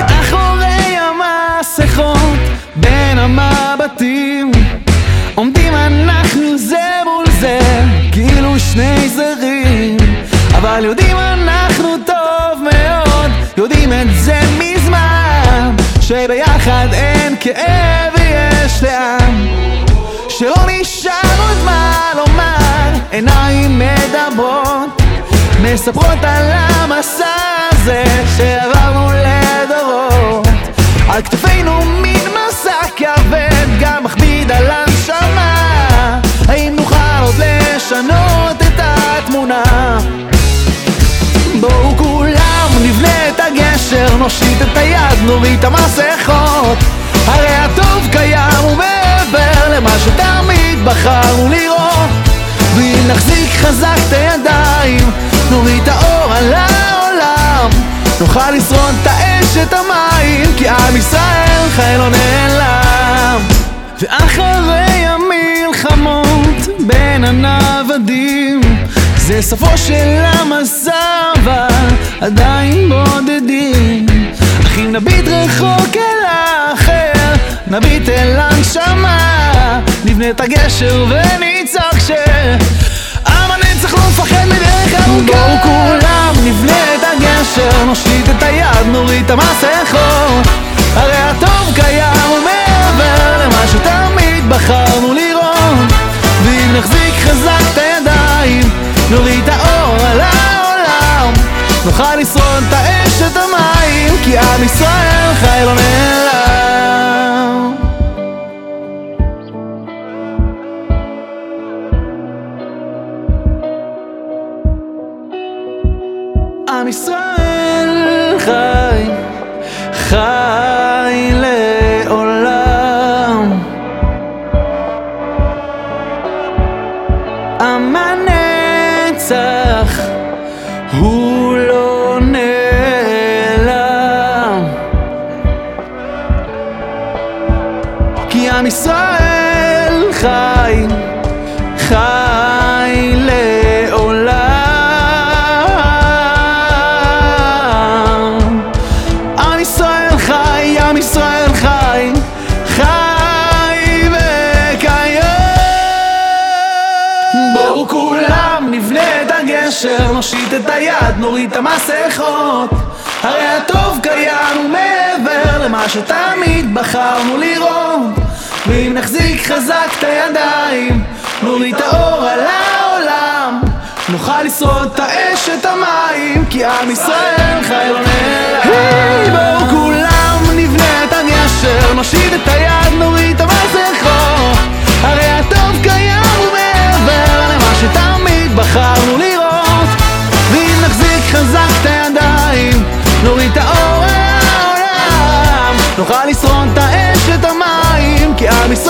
מאחורי המסכות, בין המבטים, עומדים אנחנו זה מול זה, כאילו שני זרים, אבל יודעים אנחנו טוב מאוד, יודעים את זה מזמן, שביחד אין כאב ויש לעם, שלא נשאר עוד מה לומר, עיניים מדברות, מספרות על המסכות. נושיט את היד, נוריד את המסכות. הרי הטוב קיים ומעבר למה שתמיד בחרנו לראות. ואם נחזיק חזק את הידיים, נוריד את האור על העולם. נוכל לשרוד את האש, את המים, כי עם ישראל חי לא נעלם. ואחרי המלחמות בין הנוודים זה סופו של המסע, אבל עדיין בודדים נביט רחוק אל האחר, נביט אל הנשמה נבנה את הגשר ונצעק ש... עם הנצח לא מפחד מדרך ארוכה. בואו כולם נבנה את הגשר, נושיט את היד, נוריד את המסכות נוכל לשרוד את האש, את המים כי עם ישראל חי לא נעלם עם ישראל חי, חי ישראל חי, חי לעולם. עם ישראל חי, עם ישראל חי, חי וקיים. בואו כולם נבנה את הגשר, נושיט את היד, נוריד את המסכות. הרי הטוב קיים ומעבר למה שתמיד בחרנו לראות ואם נחזיק חזק את הידיים, נוריד את האור על העולם. נוכל לשרוד את האש, את המים, כי עם ישראל חי נעלם בואו כולם נבנה את הגשר, נושיט את היד, נוריד את המסכות. הרי הטוב קיים ומעבר למה שתמיד בחרנו לראות. ואם נחזיק חזק את הידיים, נוריד את האור נוכל לשרוד את האש, את המים, כי עם ישראל